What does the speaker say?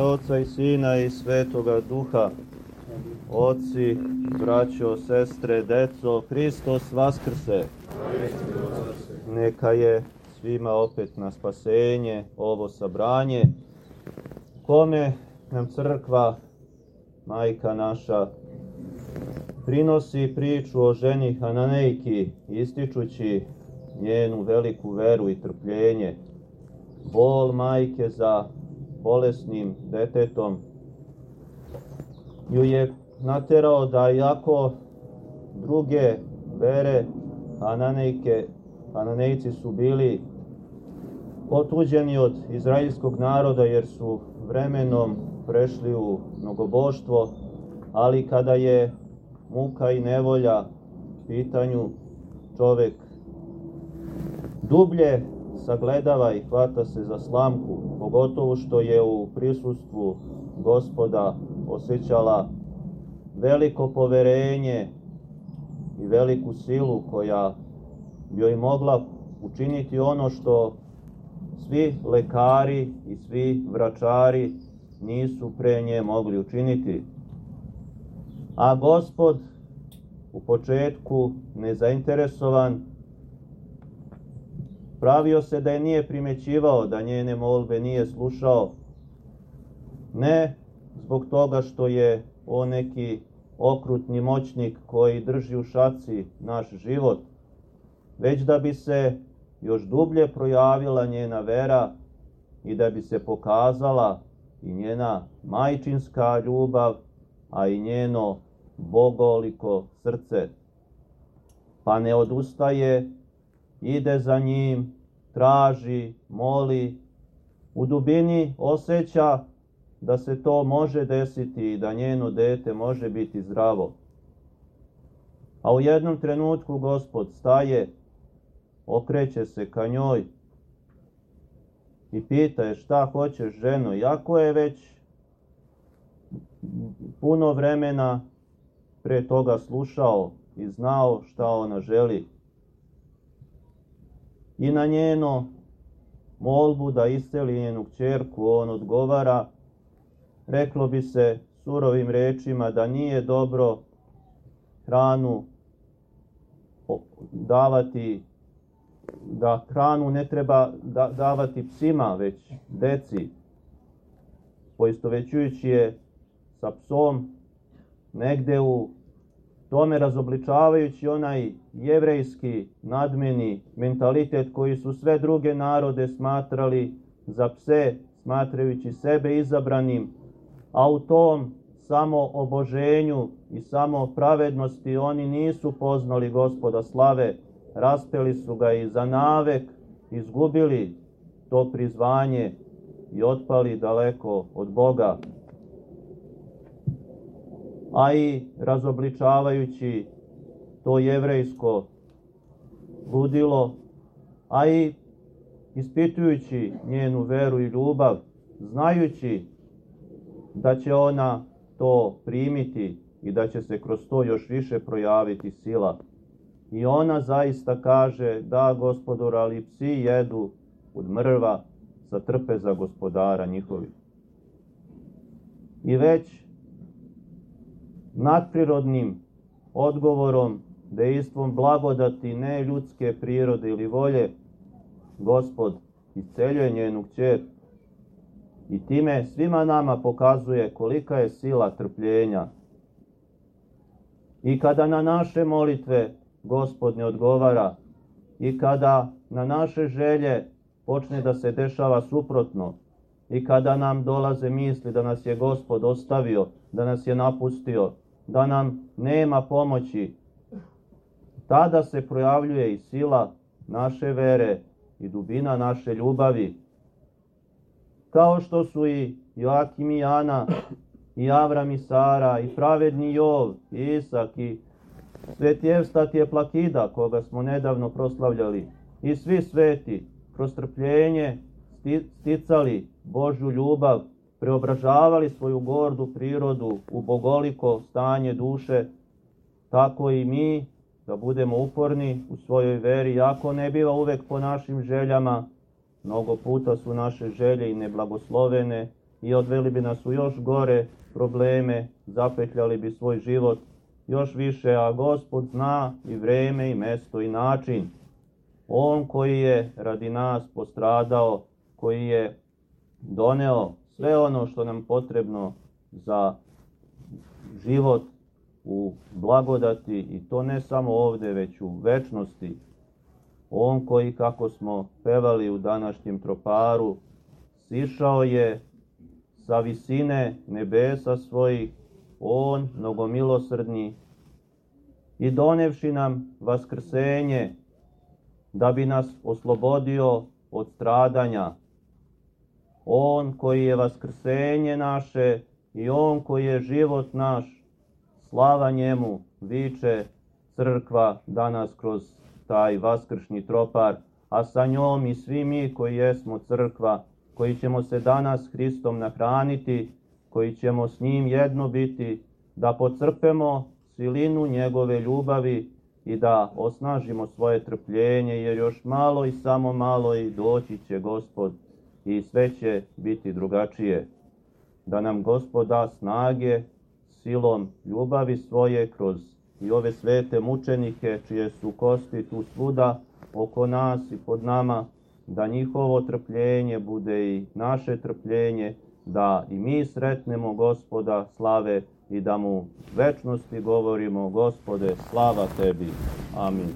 Oca i Sina i Svetoga Duha, oci, braćo, sestre, deco, Hristos Vaskrse. Neka je svima opet na spasenje ovo sabranje, kome nam crkva, majka naša, prinosi priču o ženi Hananejki, ističući njenu veliku veru i trpljenje, bol majke za bolesnim detetom, ju je naterao da iako druge vere Hananejke, Hananejci su bili otuđeni od izraelskog naroda jer su vremenom prešli u mnogoboštvo, ali kada je muka i nevolja pitanju čovek dublje sagledava i hvata se za slamku, pogotovo što je u prisustvu gospoda osjećala veliko poverenje i veliku silu koja joj mogla učiniti ono što svi lekari i svi vračari nisu pre nje mogli učiniti. A gospod u početku nezainteresovan pravio se da je nije primećivao, da njene molbe nije slušao, ne zbog toga što je on neki okrutni moćnik koji drži u šaci naš život, već da bi se još dublje projavila njena vera i da bi se pokazala i njena majčinska ljubav, a i njeno bogoliko srce. Pa ne odustaje, ide za njim, traži, moli, u dubini osjeća da se to može desiti i da njeno dete može biti zdravo. A u jednom trenutku gospod staje, okreće se ka njoj i pita je šta hoćeš ženo, jako je već puno vremena pre toga slušao i znao šta ona želi. I na njeno molbu da isceli njenu kćerku, on odgovara, reklo bi se surovim rečima da nije dobro hranu davati da hranu ne treba da, davati psima, već deci, poistovećujući je sa psom, negde u tome razobličavajući onaj jevrejski nadmeni mentalitet koji su sve druge narode smatrali za pse, smatrajući sebe izabranim, a u tom samo oboženju i samo pravednosti oni nisu poznali gospoda slave, raspeli su ga i za navek, izgubili to prizvanje i otpali daleko od Boga. A i razobličavajući to jevrejsko ludilo, a i ispitujući njenu veru i ljubav, znajući da će ona to primiti i da će se kroz to još više projaviti sila. I ona zaista kaže, da gospodor, ali psi jedu od mrva sa trpeza gospodara njihovi. I već nadprirodnim odgovorom, dejstvom blagodati ne ljudske prirode ili volje, gospod isceljuje njenu kćer i time svima nama pokazuje kolika je sila trpljenja. I kada na naše molitve Gospod ne odgovara i kada na naše želje počne da se dešava suprotno i kada nam dolaze misli da nas je Gospod ostavio, da nas je napustio, da nam nema pomoći, tada se projavljuje i sila naše vere i dubina naše ljubavi. Kao što su i Joakim i Jana, i Avram i Sara, i pravedni Jov, i Isak, i Sveti Evstat je Plakida, koga smo nedavno proslavljali, i svi sveti, kroz trpljenje, sticali Božju ljubav, preobražavali svoju gordu prirodu u bogoliko stanje duše, tako i mi da budemo uporni u svojoj veri, jako ne biva uvek po našim željama, mnogo puta su naše želje i neblagoslovene i odveli bi nas u još gore probleme, zapetljali bi svoj život još više, a Gospod zna i vreme i mesto i način. On koji je radi nas postradao, koji je doneo sve ono što nam potrebno za život u blagodati i to ne samo ovde, već u večnosti. On koji, kako smo pevali u današnjem troparu, sišao je sa visine nebesa svojih, on, mnogomilosrdni, i donevši nam vaskrsenje, da bi nas oslobodio od stradanja. On koji je vaskrsenje naše i On koji je život naš, slava njemu, viče crkva danas kroz taj vaskršnji tropar, a sa njom i svi mi koji jesmo crkva, koji ćemo se danas Hristom nahraniti, koji ćemo s njim jedno biti, da pocrpemo silinu njegove ljubavi i da osnažimo svoje trpljenje, jer još malo i samo malo i doći će Gospod i sve će biti drugačije. Da nam Gospod da snage silom ljubavi svoje kroz i ove svete mučenike čije su kosti tu svuda oko nas i pod nama, da njihovo trpljenje bude i naše trpljenje, da i mi sretnemo gospoda slave i da mu večnosti govorimo gospode slava tebi. Amin.